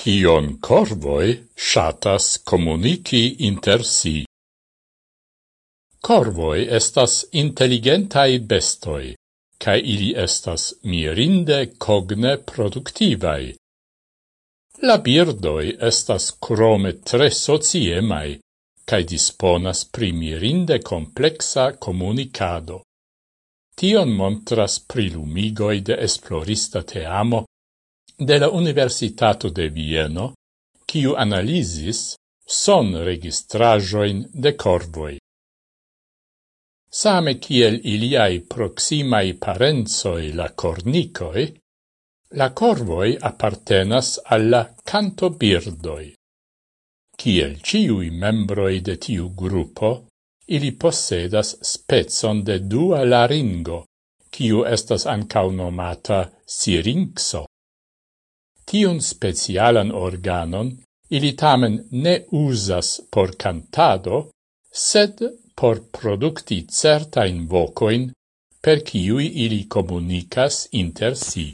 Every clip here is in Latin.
Kion corvoi shatas comunici inter si. Corvoi estas intelligentai bestoi, ca ili estas mirinde cogne productivai. La birdoi estas crome tre sociemai, ca disponas pri mirinde complexa comunicado. Tion montras prilumigoi de esplorista teamo de la Universitato de Vieno, quiu analisis son registrajoin de corvoi. Same kiel iliai proximai parenzoi la cornicoi, la corvoi appartenas alla cantobirdoi. Kiel ciui membroi de tiu gruppo, ili possedas spezon de dua laringo, kiu estas ancau nomata sirinxo. Tiun specialan organon ili tamen ne usas por cantado, sed por producti certain vocoin per ciui ili comunicas inter si.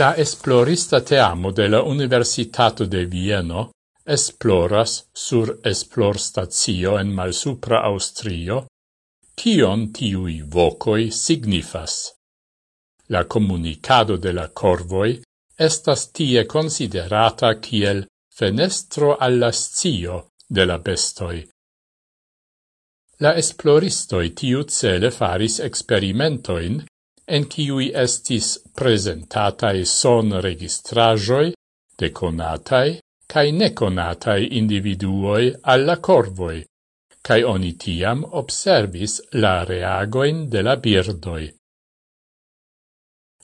La esplorista teamo de la Universitato de Vieno esploras sur esplorstazio en malsupra Austrio, kion tiui vocoi signifas la comunicado de la corvoi estas tie considerata kiel fenestro alla scio de la bestoi. La esploristoi tiu cele faris experimentoin en kiui estis presentatae son registrajoi de conatai cae neconatai individuoi alla corvoi, cae oni tiam observis la reagoin de la birdoi.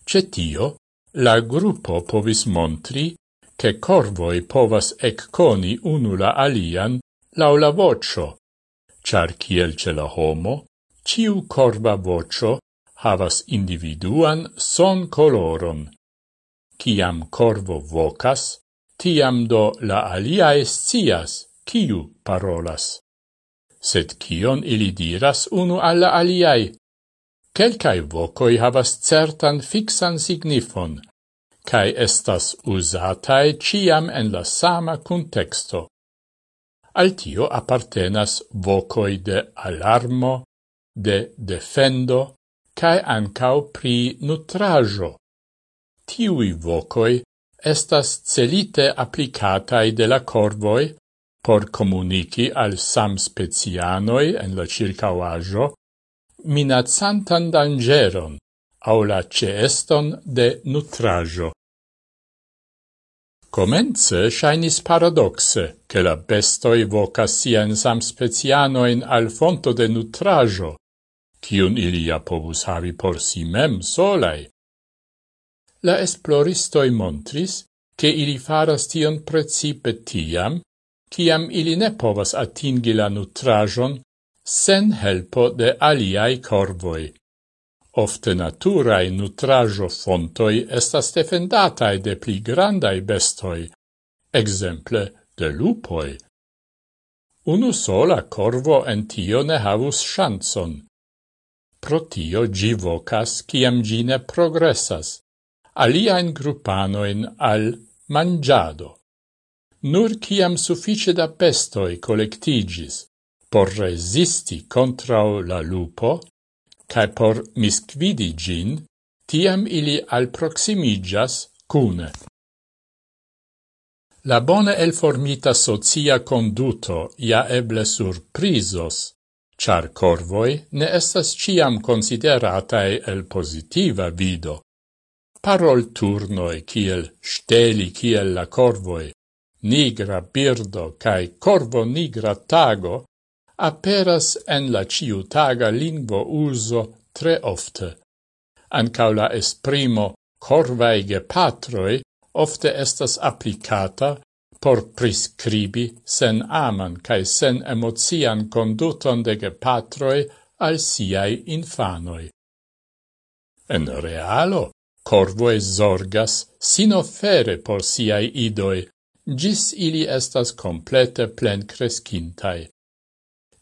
Cetio, la gruppo povis montri che corvoi povas ecconi unula alian laula vocio, char ciel ce la homo, ciu corva vocio havas individuan son coloron. Ciam corvo vocas, tiam do la alia estias, ciu parolas. Sed cion ili diras unu alla aliai? Quelcae vocoi havas certan fixan signifon, cae estas usatae ciam en la sama contexto. Al tio appartenas vocoi de alarmo, de defendo, cae ancao pri nutrajo. Tiui vocoi estas celite applicatae de la corvoi por comunici al sam specianoi en la circauajo minacantan dangeron au la ceeston de nutrajo. Comence shainis paradoxe che la bestoi vocas sian specianoin al fonto de nutrajo, cion ilia povus havi por si mem solai. La esploristoi montris che ili faras tion precipe tiam, ciam ili ne povas atingi la nutrajon sen helpo de aliai corvoi. Ofte naturae nutrajo fontoi estas defendatae de pli grandai bestoi, exemple de lupoi. Unu sola corvo en tio ne havus chanson. Pro tio gi vocas ciam gi ne progressas, aliaen gruppanoin al mangiado. Nur ciam suffice da bestoi collectigis, por resisti contrao la lupo, cae por misquidi gin, tiam ili alproximigas cune. La bone elformita socia conduto ja eble surprisos, char corvoi ne estas ciam consideratae el positiva vido. Parol turnoi kiel steli kiel la corvoi, nigra birdo cae corvo nigra tago aperas en la ciutaga lingvo uso tre ofte. Ancau la esprimo corvaige patroi ofte estas applicata por prescribi sen aman cae sen emozian conduton de patroi al siai infanoi. En realo, corvoe zorgas sinofere por siai idoi, gis ili estas complete plen crescintai.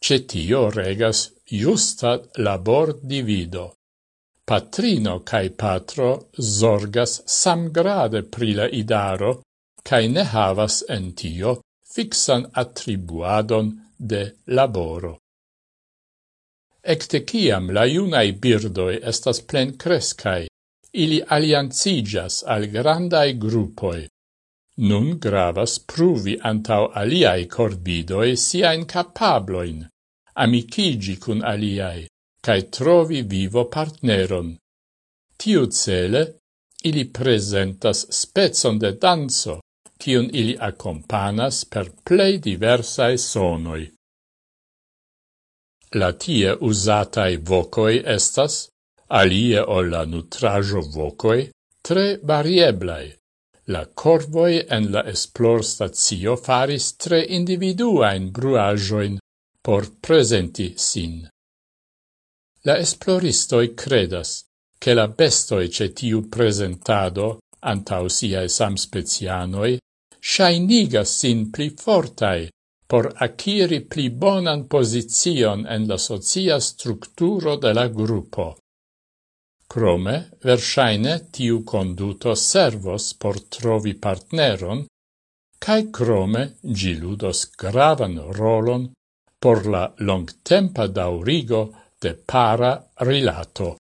Cetio regas justa labor divido. Patrino cae patro zorgas samgrade pri la idaro, cae ne havas en tio fixan attribuadon de laboro. Ecte ciam la iunae birdoi estas plen crescae, ili aliancigas al grandai gruppoi. Nun gravas pruvi antau aliae corvidoi siain capabloin, amicigi cun aliai, cae trovi vivo partneron. Tiu cele, ili presentas spezon de danzo, cion ili accompanas per plei diversae sonoi. La tie usatae vocoi estas, alie o la nutrajo vocoi, tre varieblai. La corvoi en la esplor stazio faris tre individuain bruajoin, por presenti sin. La esploristoi credas che la bestoi ce tiu presentado antau siae samspecianoi shainigas sin pli fortai por aciri pli bonan posizion en la socia structuro de la gruppo. Crome, versaine tiu conduto servos por trovi partneron, cae crome gi ludos gravan rolon por la longtempa daurigo de para rilato.